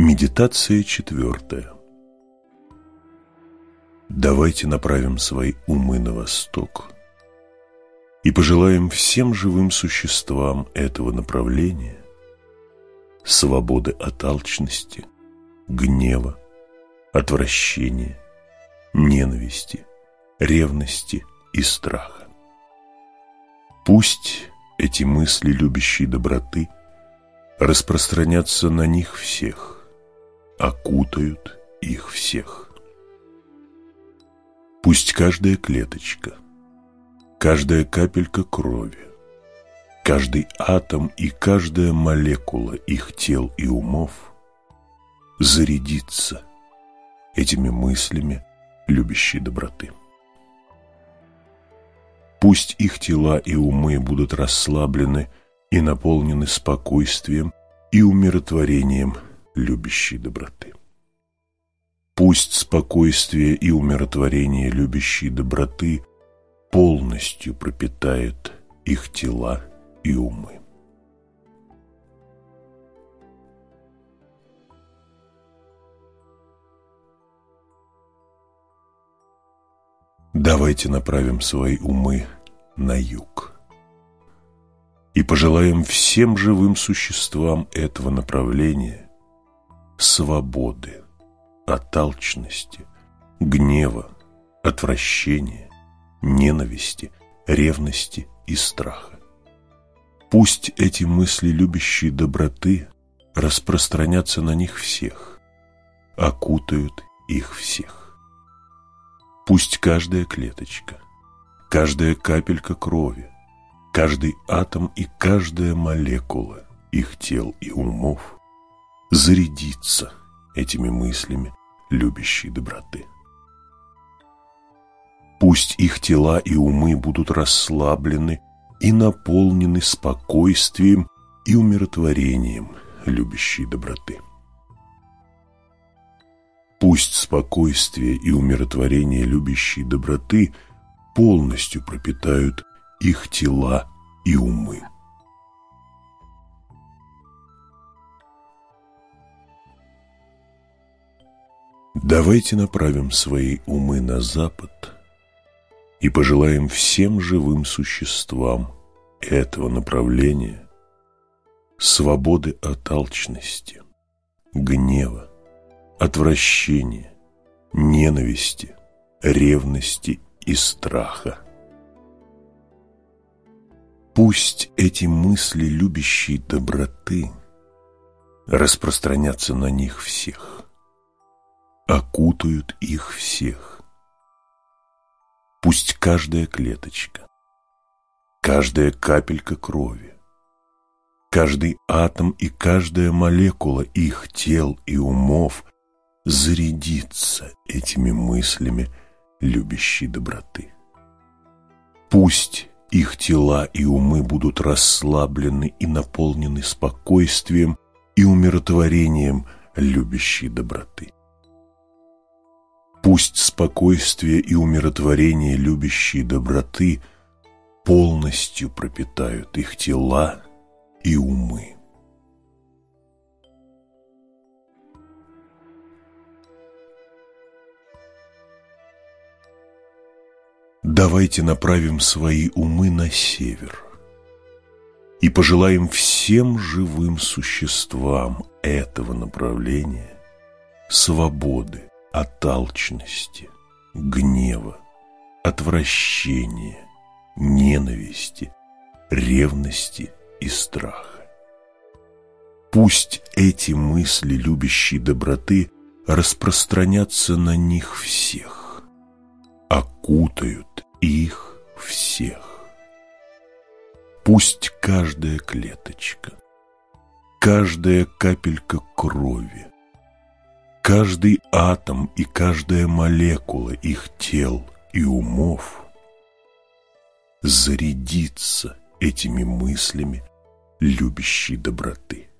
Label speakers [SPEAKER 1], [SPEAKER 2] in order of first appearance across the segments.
[SPEAKER 1] Медитация четвертая. Давайте направим свои умы на восток и пожелаем всем живым существам этого направления свободы от алчности, гнева, отвращения, ненависти, ревности и страха. Пусть эти мысли любящей доброты распространятся на них всех, окутают их всех. Пусть каждая клеточка, каждая капелька крови, каждый атом и каждая молекула их тел и умов зарядится этими мыслями любящей доброты. Пусть их тела и умы будут расслаблены и наполнены спокойствием и умиротворением любящей доброты. Пусть спокойствие и умиротворение любящей доброты полностью пропитает их тела и умы. Давайте направим свои умы на юг и пожелаем всем живым существам этого направления свободы от гнева, отвращения, ненависти, ревности и страха. Пусть эти мысли любящей доброты распространятся на них всех, окутают их всех. Пусть каждая клеточка, каждая капелька крови, каждый атом и каждая молекула их тел и умов зарядится этими мыслями любящей доброты. Пусть их тела и умы будут расслаблены и наполнены спокойствием и умиротворением любящей доброты. Пусть спокойствие и умиротворение любящей доброты полностью пропитают их тела и умы. Давайте направим свои умы на запад и пожелаем всем живым существам этого направления свободы от алчности, гнева, отвращения, ненависти, ревности и страха. Пусть эти мысли любящей доброты распространятся на них всех, окутают их всех. Пусть каждая клеточка, каждая капелька крови, каждый атом и каждая молекула их тел и умов зарядиться этими мыслями любящей доброты. Пусть их тела и умы будут расслаблены и наполнены спокойствием и умиротворением любящей доброты. Пусть спокойствие и умиротворение любящей доброты полностью пропитают их тела и умы. Давайте направим свои умы на север и пожелаем всем живым существам этого направления свободы от алчности, гнева, отвращения, ненависти, ревности и страха. Пусть эти мысли любящей доброты распространятся на них всех, окутают их всех. Пусть каждая клеточка, каждая капелька крови, каждый атом и каждая молекула их тел и умов зарядится этими мыслями любящей доброты.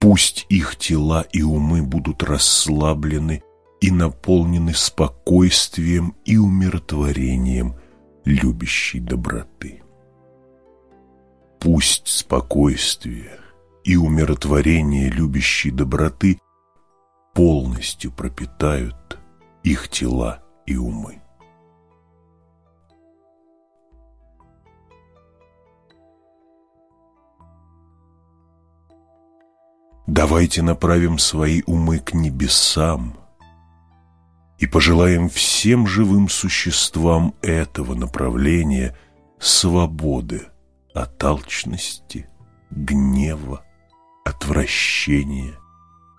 [SPEAKER 1] Пусть их тела и умы будут расслаблены и наполнены спокойствием и умиротворением любящей доброты. Пусть спокойствие и умиротворение любящей доброты полностью пропитают их тела и умы. Давайте направим свои умы к небесам и пожелаем всем живым существам этого направления свободы от алчности, гнева, отвращения,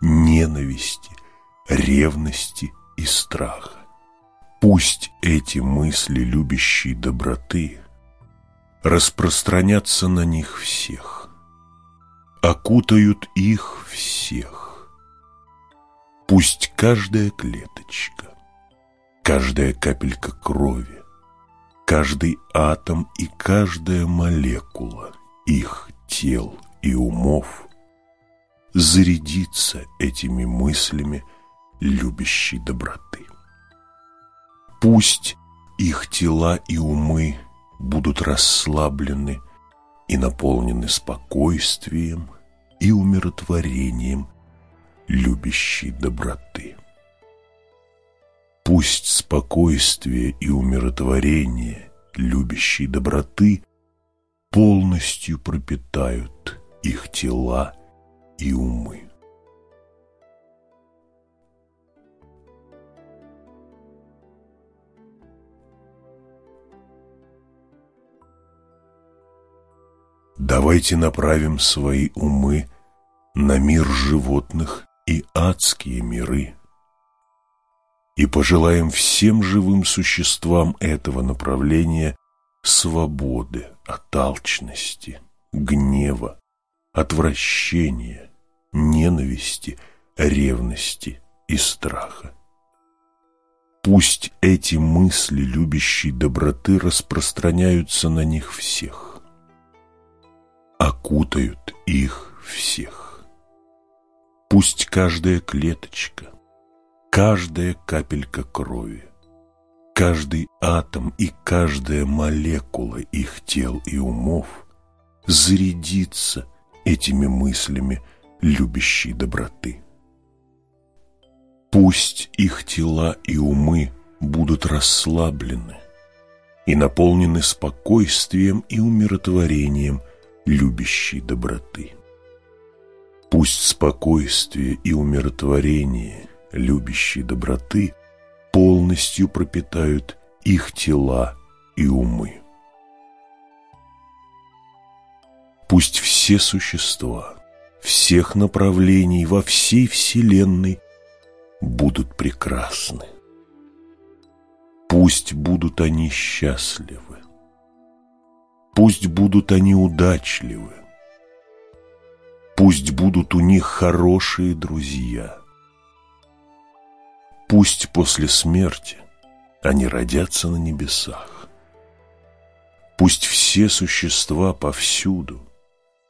[SPEAKER 1] ненависти, ревности и страха. Пусть эти мысли любящей доброты распространятся на них всех окутают их всех. Пусть каждая клеточка, каждая капелька крови, каждый атом и каждая молекула их тел и умов зарядится этими мыслями любящей доброты. Пусть их тела и умы будут расслаблены и наполнены спокойствием и умиротворением любящей доброты. Пусть спокойствие и умиротворение любящей доброты полностью пропитают их тела и умы. Давайте направим свои умы на мир животных и адские миры. И пожелаем всем живым существам этого направления свободы от алчности, гнева, отвращения, ненависти, ревности и страха. Пусть эти мысли любящей доброты распространяются на них всех окутают их всех. Пусть каждая клеточка, каждая капелька крови, каждый атом и каждая молекула их тел и умов зарядится этими мыслями любящей доброты. Пусть их тела и умы будут расслаблены и наполнены спокойствием и умиротворением – любящей доброты. Пусть спокойствие и умиротворение любящей доброты полностью пропитают их тела и умы. Пусть все существа всех направлений во всей Вселенной будут прекрасны. Пусть будут они счастливы. Пусть будут они удачливы. Пусть будут у них хорошие друзья. Пусть после смерти они родятся на небесах. Пусть все существа повсюду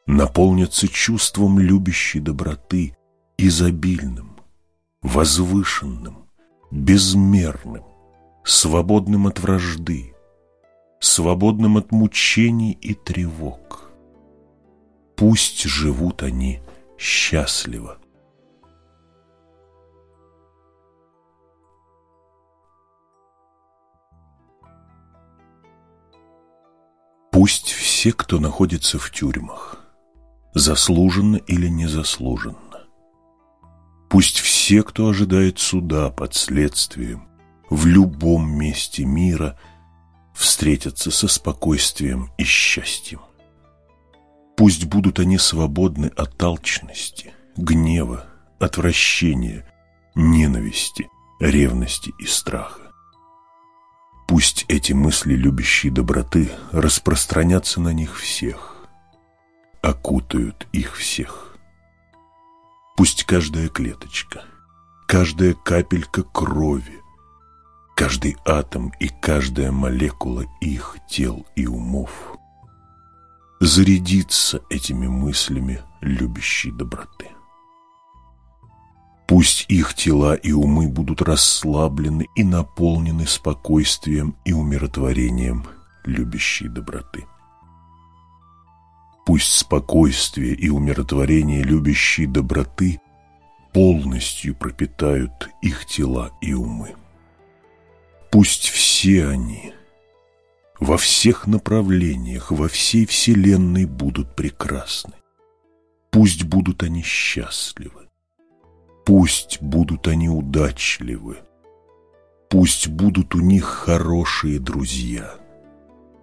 [SPEAKER 1] наполнятся чувством любящей доброты, изобильным, возвышенным, безмерным, свободным от вражды, свободным от мучений и тревог. Пусть живут они счастливо. Пусть все, кто находится в тюрьмах, заслуженно или незаслуженно, пусть все, кто ожидает суда под следствием, в любом месте мира – встретятся со спокойствием и счастьем. Пусть будут они свободны от алчности, гнева, отвращения, ненависти, ревности и страха. Пусть эти мысли любящей доброты распространятся на них всех, окутают их всех. Пусть каждая клеточка, каждая капелька крови каждый атом и каждая молекула их тел и умов зарядится этими мыслями любящей доброты. Пусть их тела и умы будут расслаблены и наполнены спокойствием и умиротворением любящей доброты. Пусть спокойствие и умиротворение любящей доброты полностью пропитают их тела и умы. Пусть все они во всех направлениях, во всей вселенной будут прекрасны. Пусть будут они счастливы. Пусть будут они удачливы. Пусть будут у них хорошие друзья.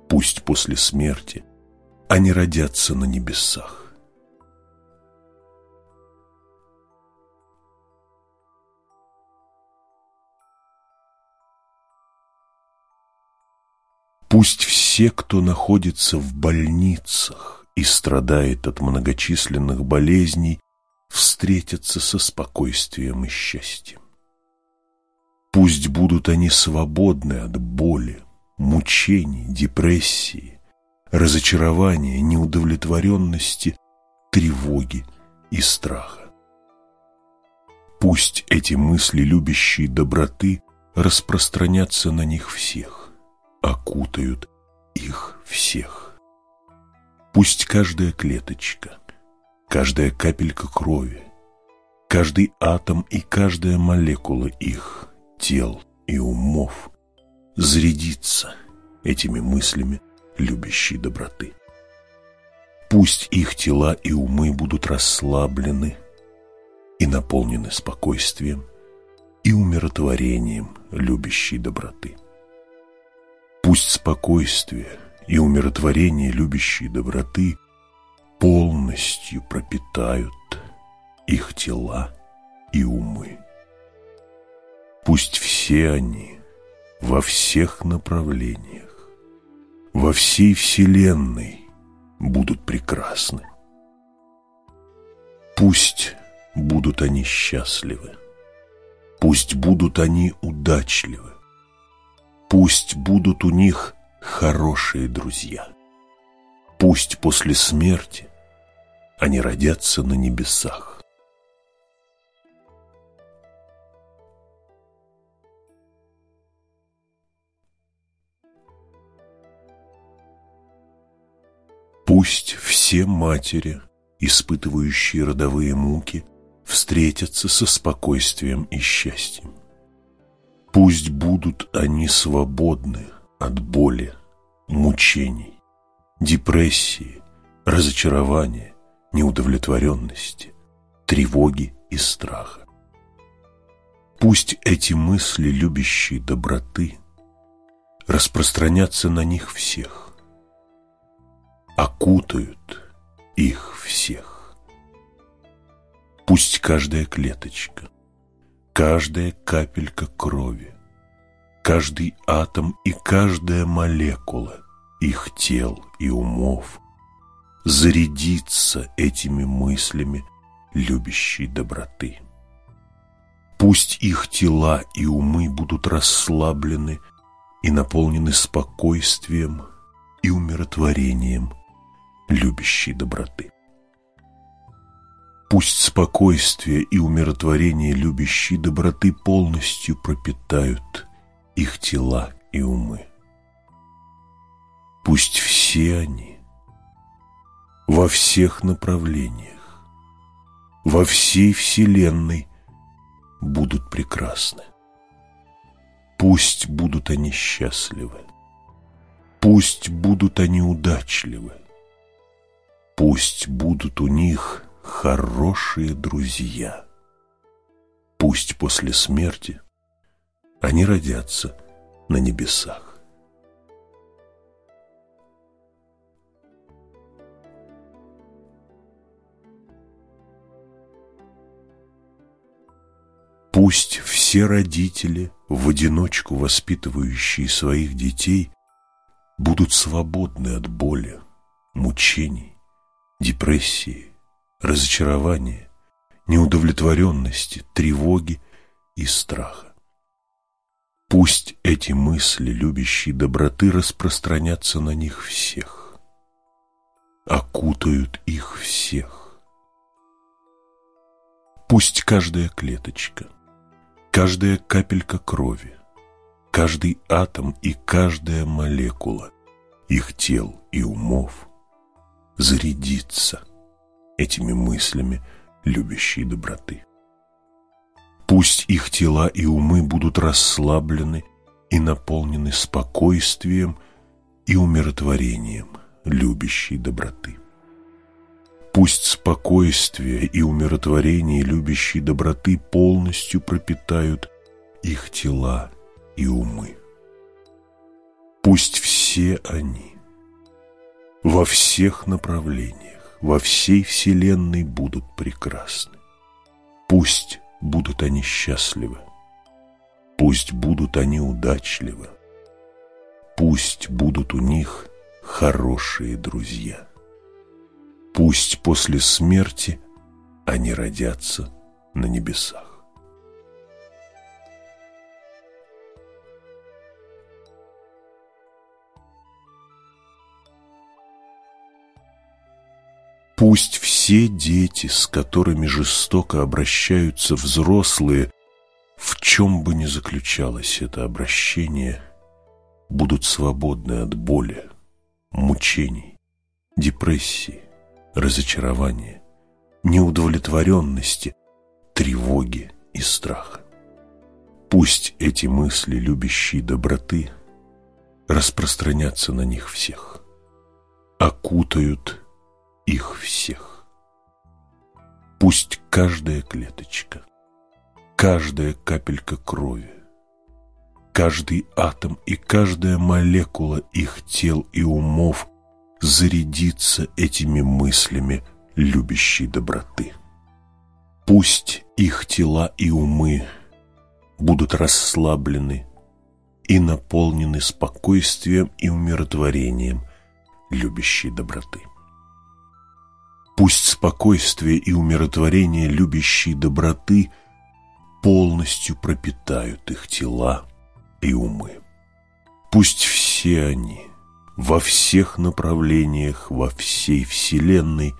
[SPEAKER 1] Пусть после смерти они родятся на небесах. Пусть все, кто находится в больницах и страдает от многочисленных болезней, встретятся со спокойствием и счастьем. Пусть будут они свободны от боли, мучений, депрессии, разочарования, неудовлетворенности, тревоги и страха. Пусть эти мысли любящей доброты распространятся на них всех окутают их всех. Пусть каждая клеточка, каждая капелька крови, каждый атом и каждая молекула их тел и умов зарядится этими мыслями любящей доброты. Пусть их тела и умы будут расслаблены и наполнены спокойствием и умиротворением любящей доброты. Пусть спокойствие и умиротворение любящей доброты полностью пропитают их тела и умы. Пусть все они во всех направлениях, во всей вселенной будут прекрасны. Пусть будут они счастливы, пусть будут они удачливы, Пусть будут у них хорошие друзья. Пусть после смерти они родятся на небесах. Пусть все матери, испытывающие родовые муки, встретятся со спокойствием и счастьем. Пусть будут они свободны от боли, мучений, депрессии, разочарования, неудовлетворенности, тревоги и страха. Пусть эти мысли любящей доброты распространятся на них всех, окутают их всех. Пусть каждая клеточка, каждая капелька крови, каждый атом и каждая молекула их тел и умов зарядится этими мыслями любящей доброты. Пусть их тела и умы будут расслаблены и наполнены спокойствием и умиротворением любящей доброты. Пусть спокойствие и умиротворение любящей доброты полностью пропитают их тела и умы. Пусть все они во всех направлениях, во всей вселенной будут прекрасны. Пусть будут они счастливы, пусть будут они удачливы, пусть будут у них хорошие друзья. Пусть после смерти они родятся на небесах. Пусть все родители, в одиночку воспитывающие своих детей, будут свободны от боли, мучений, депрессии, разочарования, неудовлетворенности, тревоги и страха. Пусть эти мысли любящей доброты распространятся на них всех, окутают их всех. Пусть каждая клеточка, каждая капелька крови, каждый атом и каждая молекула их тел и умов зарядиться этими мыслями любящей доброты. Пусть их тела и умы будут расслаблены и наполнены спокойствием и умиротворением любящей доброты. Пусть спокойствие и умиротворение любящей доброты полностью пропитают их тела и умы. Пусть все они во всех направлениях, во всей вселенной будут прекрасны. Пусть будут они счастливы, пусть будут они удачливы, пусть будут у них хорошие друзья. Пусть после смерти они родятся на небесах. Пусть все дети, с которыми жестоко обращаются взрослые, в чем бы ни заключалось это обращение, будут свободны от боли, мучений, депрессии, разочарования, неудовлетворенности, тревоги и страха. Пусть эти мысли любящей доброты распространятся на них всех, окутают их всех. Пусть каждая клеточка, каждая капелька крови, каждый атом и каждая молекула их тел и умов зарядится этими мыслями любящей доброты. Пусть их тела и умы будут расслаблены и наполнены спокойствием и умиротворением любящей доброты. Пусть спокойствие и умиротворение любящей доброты полностью пропитают их тела и умы. Пусть все они во всех направлениях, во всей вселенной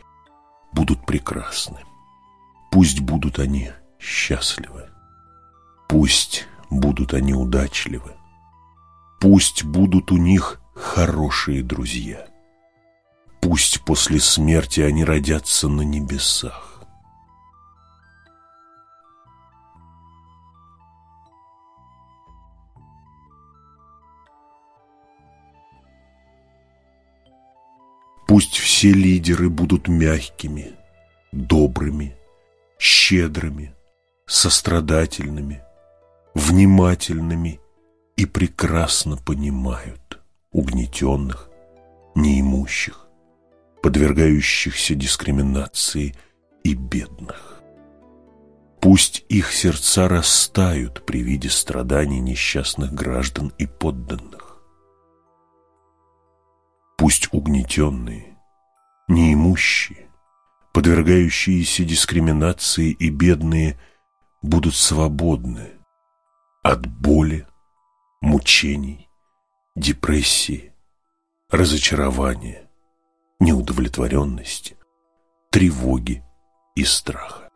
[SPEAKER 1] будут прекрасны. Пусть будут они счастливы. Пусть будут они удачливы. Пусть будут у них хорошие друзья. Пусть после смерти они родятся на небесах. Пусть все лидеры будут мягкими, добрыми, щедрыми, сострадательными, внимательными и прекрасно понимают угнетенных, неимущих, подвергающихся дискриминации и бедных. Пусть их сердца растают при виде страданий несчастных граждан и подданных. Пусть угнетенные, неимущие, подвергающиеся дискриминации и бедные будут свободны от боли, мучений, депрессии, разочарования, неудовлетворенности, тревоги и страха.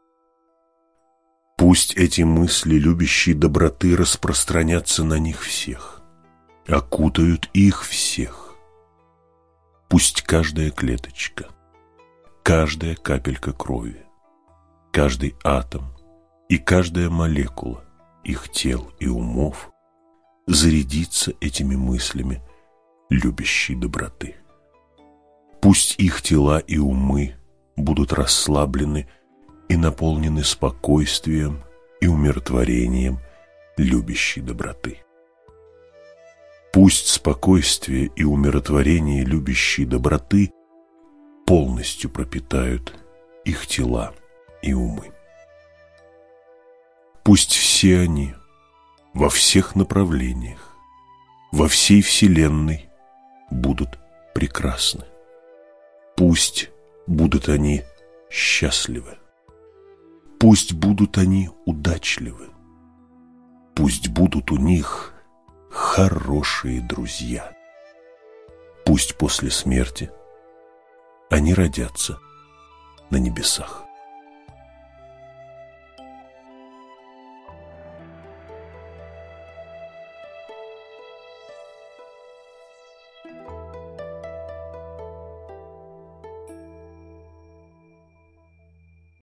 [SPEAKER 1] Пусть эти мысли любящей доброты распространятся на них всех, окутают их всех. Пусть каждая клеточка, каждая капелька крови, каждый атом и каждая молекула их тел и умов зарядится этими мыслями любящей доброты. Пусть их тела и умы будут расслаблены и наполнены спокойствием и умиротворением любящей доброты. Пусть спокойствие и умиротворение любящей доброты полностью пропитают их тела и умы. Пусть все они во всех направлениях, во всей Вселенной будут прекрасны. Пусть будут они счастливы. Пусть будут они удачливы. Пусть будут у них хорошие друзья. Пусть после смерти они родятся на небесах.